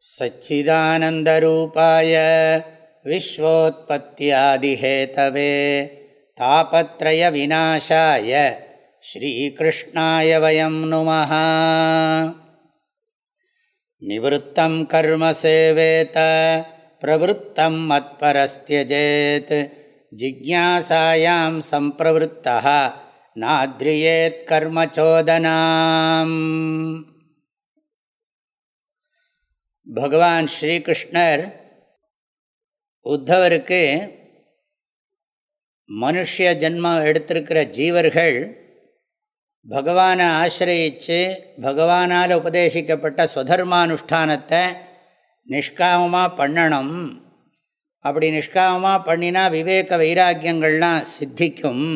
सच्चिदानन्दरूपाय विश्वोत्पत्त्यादिहेतवे तापत्रयविनाशाय श्रीकृष्णाय वयं नुमः। निवृत्तं कर्म सेवेत प्रवृत्तं मत्परस्त्यजेत्। जिज्ञासायां सम्प्रवृत्तः नाद्रियेत्कर्मचोदनाम् பகவான் ஸ்ரீகிருஷ்ணர் உத்தவருக்கு மனுஷ ஜென்மம் எடுத்திருக்கிற ஜீவர்கள் பகவானை ஆசிரயித்து பகவானால் உபதேசிக்கப்பட்ட சுதர்மானுஷ்டானத்தை நிஷ்காமமாக பண்ணணும். அப்படி நிஷ்காமமாக பண்ணினா விவேக வைராக்கியங்கள்லாம் சித்திக்கும்.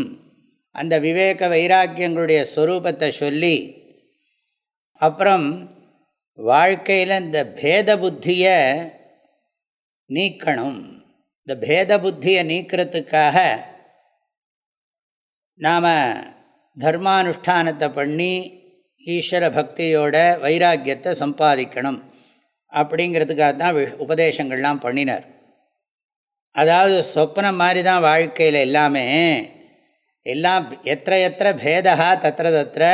அந்த விவேக வைராக்கியங்களுடைய ஸ்வரூபத்தை சொல்லி அப்புறம் வாழ்க்கையில் இந்த பேத புத்தியை நீக்கணும். இந்த பேத புத்தியை நீக்கிறதுக்காக நாம் தர்மானுஷ்டானத்தை பண்ணி ஈஸ்வர பக்தியோட வைராக்கியத்தை சம்பாதிக்கணும் அப்படிங்கிறதுக்காக தான் உபதேசங்கள்லாம் பண்ணினார். அதாவது சொப்னம் மாதிரி தான் வாழ்க்கையில் எல்லாமே. எல்லாம் எத்த எத்த பேதா தத்திர தத்திர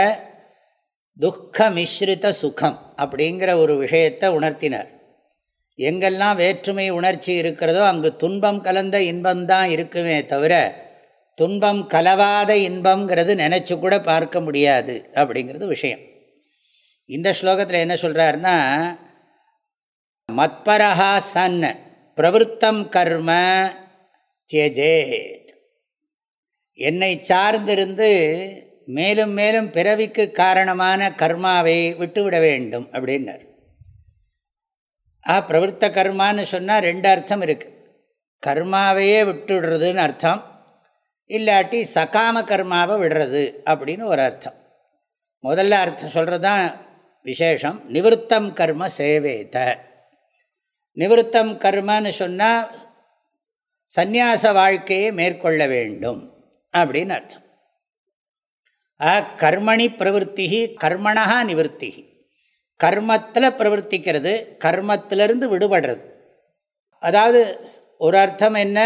துக்க மிஸ்ரித சுகம் அப்படிங்கிற ஒரு விஷயத்தை உணர்த்தினார். எங்கெல்லாம் வேற்றுமை உணர்ச்சி இருக்கிறதோ அங்கு துன்பம் கலந்த இன்பம்தான் இருக்குமே தவிர துன்பம் கலவாத இன்பங்கிறது நினச்சி கூட பார்க்க முடியாது அப்படிங்கிறது விஷயம். இந்த ஸ்லோகத்தில் என்ன சொல்கிறாருன்னா மத்பரஹா சன் பிரவருத்தம் கர்ம தியஜேத். என்னை சார்ந்திருந்து மேலும் மேலும் பிறவிக்கு காரணமான கர்மாவை விட்டுவிட வேண்டும் அப்படின்னார். ஆ பிரவருத்த கர்மான்னு சொன்னால் ரெண்டு அர்த்தம் இருக்குது கர்மாவையே விட்டுடுறதுன்னு அர்த்தம். இல்லாட்டி சகாம கர்மாவை விடுறது அப்படின்னு ஒரு அர்த்தம். முதல்ல அர்த்தம் சொல்கிறது தான் விசேஷம். நிவத்தம் கர்ம சேவேத. நிவத்தம் கர்மன்னு சொன்னால் சந்நியாச வாழ்க்கையை மேற்கொள்ள வேண்டும் அப்படின்னு அர்த்தம். ஆ கர்மணி பிரவருத்தி கர்மணா நிவர்த்தி கர்மத்தில் பிரவர்த்திக்கிறது கர்மத்திலிருந்து விடுபடுறது. அதாவது ஒரு அர்த்தம் என்ன?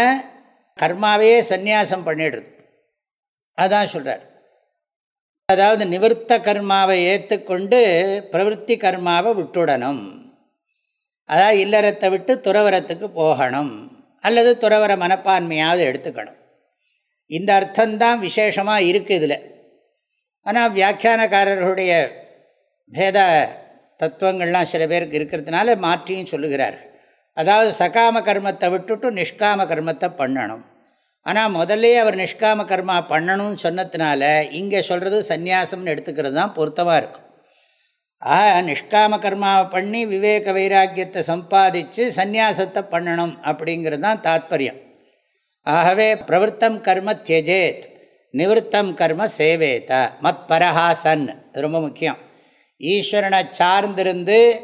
கர்மாவையே சந்நியாசம் பண்ணிடுறது. அதான் சொல்கிறார் அதாவது நிவர்த்த கர்மாவை ஏற்றுக்கொண்டு பிரவருத்தி கர்மாவை விட்டுடணும். அதாவது இல்லறத்தை விட்டு துறவரத்துக்கு போகணும். அல்லது துறவர மனப்பான்மையாவது எடுத்துக்கணும். இந்த அர்த்தம்தான் விசேஷமாக இருக்குது இதில். ஆனால் வியாக்கியானக்காரர்களுடைய பேத தத்துவங்கள்லாம் சில பேருக்கு இருக்கிறதுனால மாற்றியும் சொல்லுகிறார். அதாவது சகாம கர்மத்தை விட்டுட்டு நிஷ்காம கர்மத்தை பண்ணணும். ஆனால் முதல்லே அவர் நிஷ்காம கர்மா பண்ணணும்னு சொன்னதுனால இங்கே சொல்கிறது சந்நியாசம்னு எடுத்துக்கிறது தான் பொருத்தமாக இருக்கும். ஆ நிஷ்காம கர்மாவை பண்ணி விவேக வைராக்கியத்தை சம்பாதிச்சு சந்நியாசத்தை பண்ணணும் அப்படிங்கிறது தான் தாத்பரியம். ஆகவே பிரவருத்தம் கர்ம தியஜேத். நிவர்த்தம் கர்ம சேவேத. மத் பரஹாசன். ரொம்ப முக்கியம். ஈஸ்வரனை சார்ந்திருந்து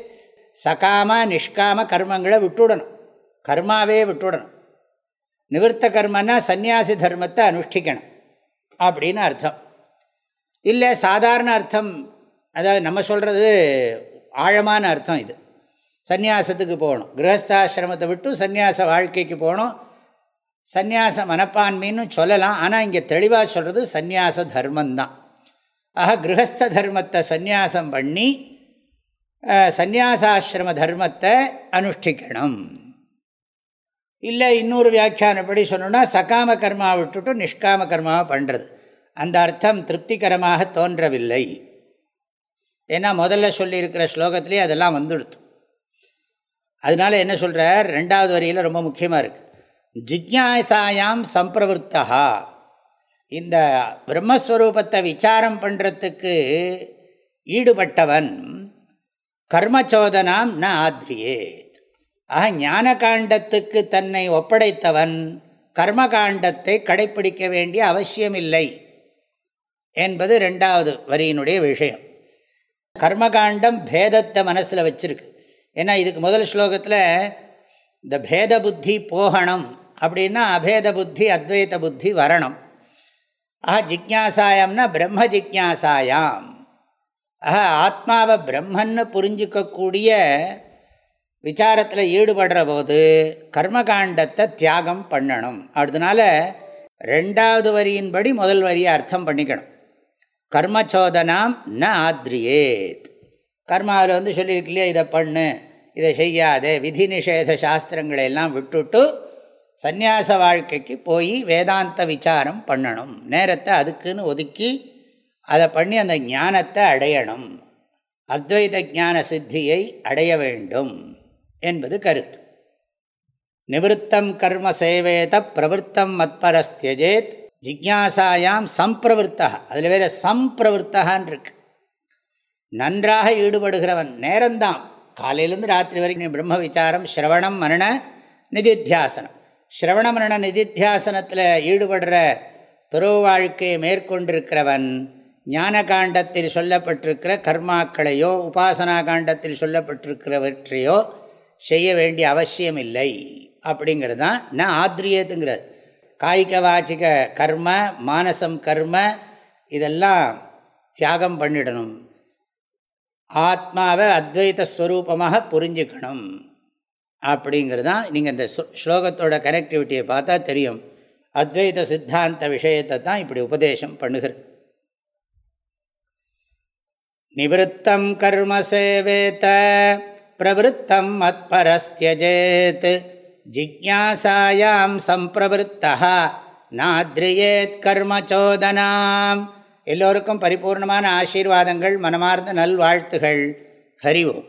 சகாம நிஷ்காம கர்மங்களை விட்டுடணும். கர்மாவே விட்டுடணும். நிவர்த்த கர்மன்னா சந்நியாசி தர்மத்தை அனுஷ்டிக்கணும். அப்படின்னு அர்த்தம். இல்லை சாதாரண அர்த்தம் அதாவது நம்ம சொல்கிறது ஆழமான அர்த்தம் இது. சந்நியாசத்துக்கு போகணும். கிரகஸ்தாசிரமத்தை விட்டு சந்நியாச வாழ்க்கைக்கு போகணும். சந்நியாச மனப்பான்மைன்னு சொல்லலாம். ஆனால் இங்கே தெளிவாக சொல்கிறது சந்நியாச தர்மந்தான் ஆக கிரகஸ்த தர்மத்தை சந்நியாசம் பண்ணி சந்நியாசாசிரம தர்மத்தை அனுஷ்டிக்கணும். இல்லை இன்னொரு வியாக்கியானப்படி சொன்னோன்னா சகாம கர்மாவை விட்டுட்டு நிஷ்காம கர்மாவை பண்ணுறது அந்த அர்த்தம் திருப்திகரமாக தோன்றவில்லை. ஏன்னா முதல்ல சொல்லியிருக்கிற ஸ்லோகத்திலே அதெல்லாம் வந்துடுத்து. அதனால் என்ன சொல்கிறார் ரெண்டாவது வரியில் ரொம்ப முக்கியமாக இருக்குது ஜிக்யாசாயாம் சம்பிரவருத்தா இந்த பிரம்மஸ்வரூபத்தை விசாரம் பண்ணுறதுக்கு ஈடுபட்டவன் கர்மச்சோதனாம் ந ஆத்ரியே ஆக ஞான காண்டத்துக்கு தன்னை ஒப்படைத்தவன் கர்மகாண்டத்தை கடைப்பிடிக்க வேண்டிய அவசியமில்லை என்பது ரெண்டாவது வரியினுடைய விஷயம். கர்மகாண்டம் பேதத்தை மனசில் வச்சிருக்கு. ஏன்னா இதுக்கு முதல் ஸ்லோகத்தில் இந்த பேத புத்தி போகணும் அப்படின்னா அபேத புத்தி அத்வைத புத்தி வரணும். ஆஹா ஜிக்யாசாயம்னா பிரம்ம ஜிக்யாசாயாம். ஆஹா ஆத்மாவை பிரம்மன்னு புரிஞ்சிக்கக்கூடிய விசாரத்தில் ஈடுபடுற போது கர்மகாண்டத்தை தியாகம் பண்ணணும். அதனால ரெண்டாவது வரியின்படி முதல் வரியை அர்த்தம் பண்ணிக்கணும். கர்மச்சோதனாம் ந ஆத்ரியேத். கர்மாவில் வந்து சொல்லியிருக்கு இல்லையா? இதை பண்ணு இதை செய்யாதே. விதி நிஷேத சாஸ்திரங்களை எல்லாம் விட்டுட்டு சந்நியாச வாழ்க்கைக்கு போய் வேதாந்த விசாரம் பண்ணணும். நேரத்தை அதுக்குன்னு ஒதுக்கி அதை பண்ணி அந்த ஞானத்தை அடையணும். அத்வைத ஞான சித்தியை அடைய வேண்டும் என்பது கருத்து. நிவத்தம் கர்ம சேவேத பிரவருத்தம் மத்பரஸ்தியஜேத் ஜிக்யாசாயாம் சம்பிரவருத்தா அதில் வேறு சம்பிரவருத்தகான் இருக்கு. நன்றாக ஈடுபடுகிறவன் நேரம்தான். காலையிலேருந்து ராத்திரி வரைக்கும் பிரம்ம விசாரம் சிரவணம் மரண நிதித்தியாசனம். ஸ்ரவண மரண நிதித்தியாசனத்தில் ஈடுபடுற துறவு வாழ்க்கையை மேற்கொண்டிருக்கிறவன் ஞான காண்டத்தில் சொல்லப்பட்டிருக்கிற கர்மாக்களையோ உபாசனா காண்டத்தில் சொல்லப்பட்டிருக்கிறவற்றையோ செய்ய வேண்டிய அவசியம் இல்லை அப்படிங்கிறது தான் நான் ஆத்ரியத்துங்கிறது காய்க வாச்சிக கர்ம மானசம் கர்ம இதெல்லாம் தியாகம் பண்ணிடணும். ஆத்மாவை அத்வைத ஸ்வரூபமாக புரிஞ்சுக்கணும். அப்படிங்கிறது தான் நீங்கள் இந்த ஸ்லோகத்தோட கனெக்டிவிட்டியை பார்த்தா தெரியும். அத்வைத சித்தாந்த விஷயத்தை தான் இப்படி உபதேசம் பண்ணுகிறது. நிவத்தம் கர்ம சேவேத்த பிரவருத்தம் மத்பரஸ்தியஜேத் ஜிக்யாசாயாம் சம்பிரவருத்தா நாத்ரியேத் கர்மச்சோதனாம் எல்லோருக்கும் பரிபூர்ணமான ஆசீர்வாதங்கள் மனமார்ந்த நல்வாழ்த்துகள். ஹரிவோம்